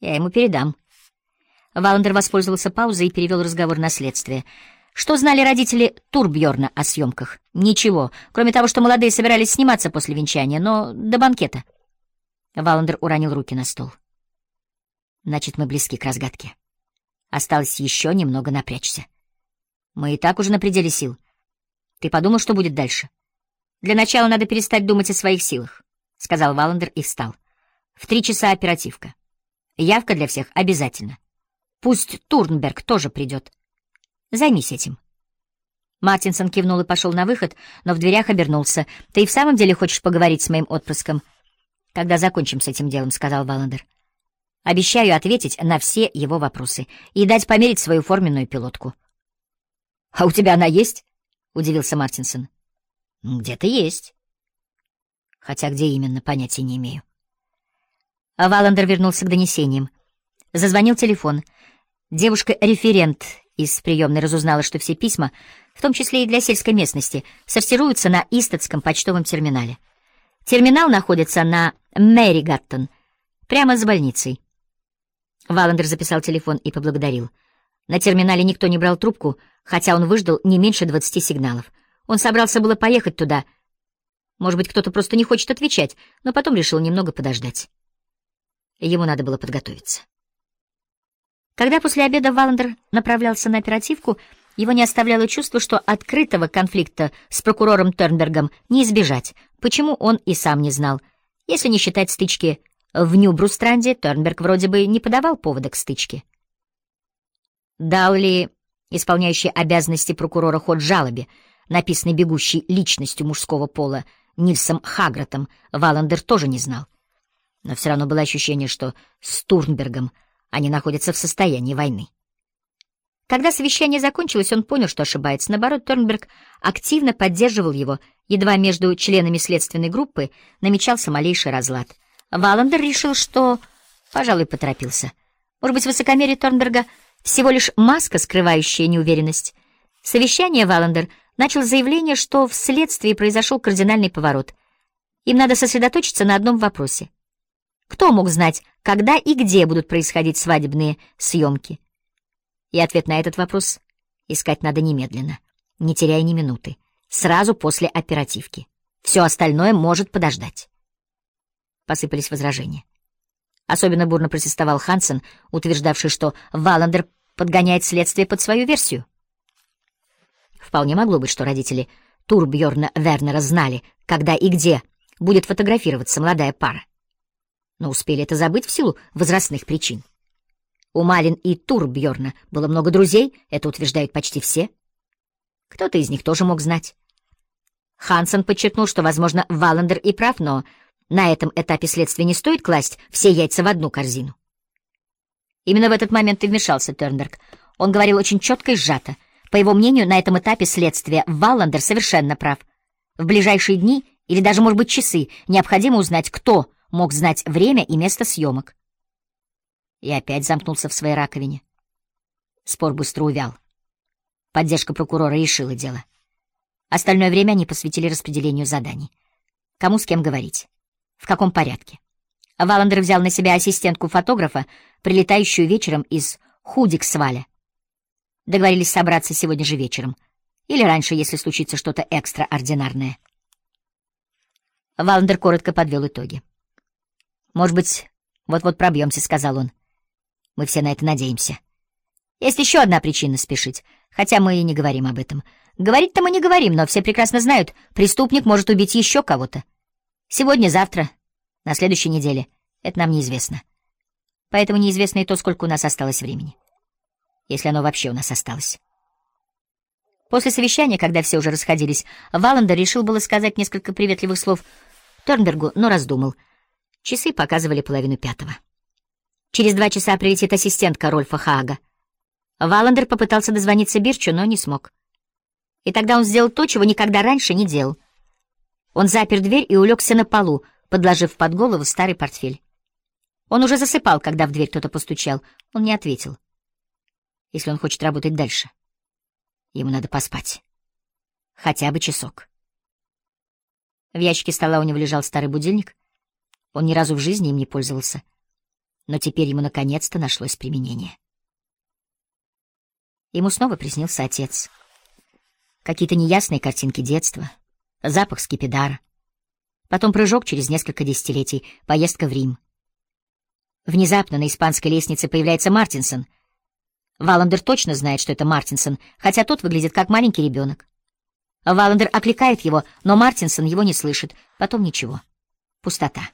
Я ему передам. Валандер воспользовался паузой и перевел разговор на следствие. Что знали родители Турбьорна о съемках? Ничего, кроме того, что молодые собирались сниматься после венчания, но до банкета. Валандер уронил руки на стол. Значит, мы близки к разгадке. Осталось еще немного напрячься. Мы и так уже на пределе сил. Ты подумал, что будет дальше? Для начала надо перестать думать о своих силах, — сказал Валандер и встал. В три часа оперативка. Явка для всех обязательно. Пусть Турнберг тоже придет. Займись этим. Мартинсон кивнул и пошел на выход, но в дверях обернулся. «Ты и в самом деле хочешь поговорить с моим отпрыском?» «Когда закончим с этим делом», — сказал Валандер. «Обещаю ответить на все его вопросы и дать померить свою форменную пилотку». «А у тебя она есть?» — удивился Мартинсон. «Где-то есть». Хотя где именно, понятия не имею. А Валандер вернулся к донесениям. Зазвонил телефон. Девушка-референт из приемной разузнала, что все письма, в том числе и для сельской местности, сортируются на Истатском почтовом терминале. Терминал находится на Мэри Гаттон, прямо за больницей. Валандер записал телефон и поблагодарил. На терминале никто не брал трубку, хотя он выждал не меньше двадцати сигналов. Он собрался было поехать туда. Может быть, кто-то просто не хочет отвечать, но потом решил немного подождать. Ему надо было подготовиться. Когда после обеда Валандер направлялся на оперативку, его не оставляло чувство, что открытого конфликта с прокурором Тернбергом не избежать, почему он и сам не знал. Если не считать стычки в Нью-Брустранде, Тернберг вроде бы не подавал повода к стычке. Дал ли исполняющий обязанности прокурора ход жалобе, написанной бегущей личностью мужского пола Нильсом Хагратом, Валандер тоже не знал. Но все равно было ощущение, что с Турнбергом они находятся в состоянии войны. Когда совещание закончилось, он понял, что ошибается. Наоборот, Торнберг активно поддерживал его, едва между членами следственной группы намечался малейший разлад. Валандер решил, что, пожалуй, поторопился. Может быть, высокомерие Торнберга всего лишь маска, скрывающая неуверенность. Совещание Валандер начал заявление, что в следствии произошел кардинальный поворот. Им надо сосредоточиться на одном вопросе. Кто мог знать, когда и где будут происходить свадебные съемки? И ответ на этот вопрос искать надо немедленно, не теряя ни минуты, сразу после оперативки. Все остальное может подождать. Посыпались возражения. Особенно бурно протестовал Хансен, утверждавший, что Валандер подгоняет следствие под свою версию. Вполне могло быть, что родители Турбьорна Вернера знали, когда и где будет фотографироваться молодая пара. Но успели это забыть в силу возрастных причин. У Малин и Турбьорна было много друзей, это утверждают почти все. Кто-то из них тоже мог знать. Хансен подчеркнул, что, возможно, Валандер и прав, но на этом этапе следствия не стоит класть все яйца в одну корзину. Именно в этот момент и вмешался Тернберг. Он говорил очень четко и сжато. По его мнению, на этом этапе следствия Валандер совершенно прав. В ближайшие дни или даже, может быть, часы необходимо узнать, кто мог знать время и место съемок и опять замкнулся в своей раковине. Спор быстро увял. Поддержка прокурора решила дело. Остальное время они посвятили распределению заданий. Кому с кем говорить? В каком порядке? Валандер взял на себя ассистентку фотографа, прилетающую вечером из Худиксваля. Договорились собраться сегодня же вечером. Или раньше, если случится что-то экстраординарное. Валандер коротко подвел итоги. «Может быть, вот-вот пробьемся», — сказал он. Мы все на это надеемся. Есть еще одна причина спешить, хотя мы и не говорим об этом. Говорить-то мы не говорим, но все прекрасно знают, преступник может убить еще кого-то. Сегодня, завтра, на следующей неделе. Это нам неизвестно. Поэтому неизвестно и то, сколько у нас осталось времени. Если оно вообще у нас осталось. После совещания, когда все уже расходились, Валандер решил было сказать несколько приветливых слов Торнбергу, но раздумал. Часы показывали половину пятого. Через два часа прилетит ассистентка Рольфа Хаага. Валандер попытался дозвониться Бирчу, но не смог. И тогда он сделал то, чего никогда раньше не делал. Он запер дверь и улегся на полу, подложив под голову старый портфель. Он уже засыпал, когда в дверь кто-то постучал. Он не ответил. Если он хочет работать дальше, ему надо поспать. Хотя бы часок. В ящике стола у него лежал старый будильник. Он ни разу в жизни им не пользовался. Но теперь ему наконец-то нашлось применение. Ему снова приснился отец. Какие-то неясные картинки детства, запах скипидара. Потом прыжок через несколько десятилетий, поездка в Рим. Внезапно на испанской лестнице появляется Мартинсон. Валандер точно знает, что это Мартинсон, хотя тот выглядит как маленький ребенок. Валандер окликает его, но Мартинсон его не слышит. Потом ничего. Пустота.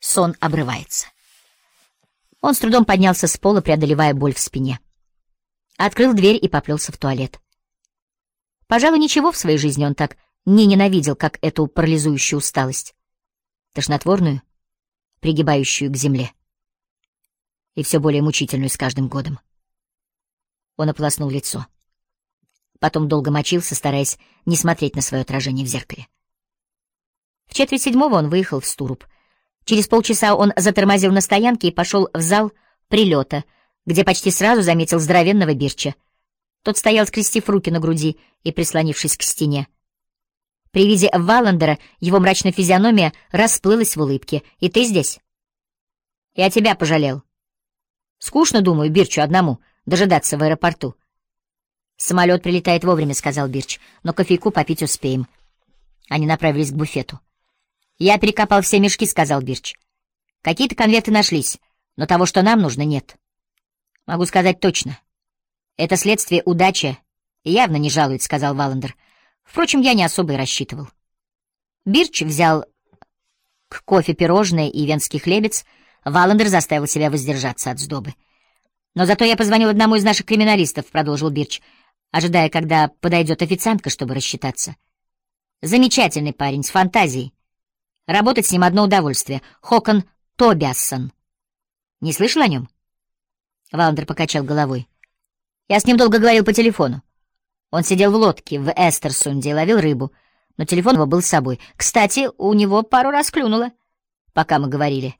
Сон обрывается. Он с трудом поднялся с пола, преодолевая боль в спине. Открыл дверь и поплелся в туалет. Пожалуй, ничего в своей жизни он так не ненавидел, как эту парализующую усталость. Тошнотворную, пригибающую к земле. И все более мучительную с каждым годом. Он ополоснул лицо. Потом долго мочился, стараясь не смотреть на свое отражение в зеркале. В четверть седьмого он выехал в Стуруб. Через полчаса он затормозил на стоянке и пошел в зал прилета, где почти сразу заметил здоровенного Бирча. Тот стоял, скрестив руки на груди и прислонившись к стене. При виде Валандера его мрачная физиономия расплылась в улыбке. «И ты здесь?» «Я тебя пожалел. Скучно, думаю, Бирчу одному дожидаться в аэропорту. «Самолет прилетает вовремя», — сказал Бирч, — «но кофейку попить успеем». Они направились к буфету. «Я перекопал все мешки», — сказал Бирч. «Какие-то конверты нашлись, но того, что нам нужно, нет». «Могу сказать точно. Это следствие удачи явно не жалует», — сказал Валандер. «Впрочем, я не особо и рассчитывал». Бирч взял к кофе пирожное и венский хлебец. Валандер заставил себя воздержаться от сдобы. «Но зато я позвонил одному из наших криминалистов», — продолжил Бирч ожидая, когда подойдет официантка, чтобы рассчитаться. Замечательный парень, с фантазией. Работать с ним одно удовольствие. Хокон Тобиассон. Не слышал о нем? Валандер покачал головой. Я с ним долго говорил по телефону. Он сидел в лодке в Эстерсунде и ловил рыбу, но телефон его был с собой. Кстати, у него пару раз клюнуло, пока мы говорили.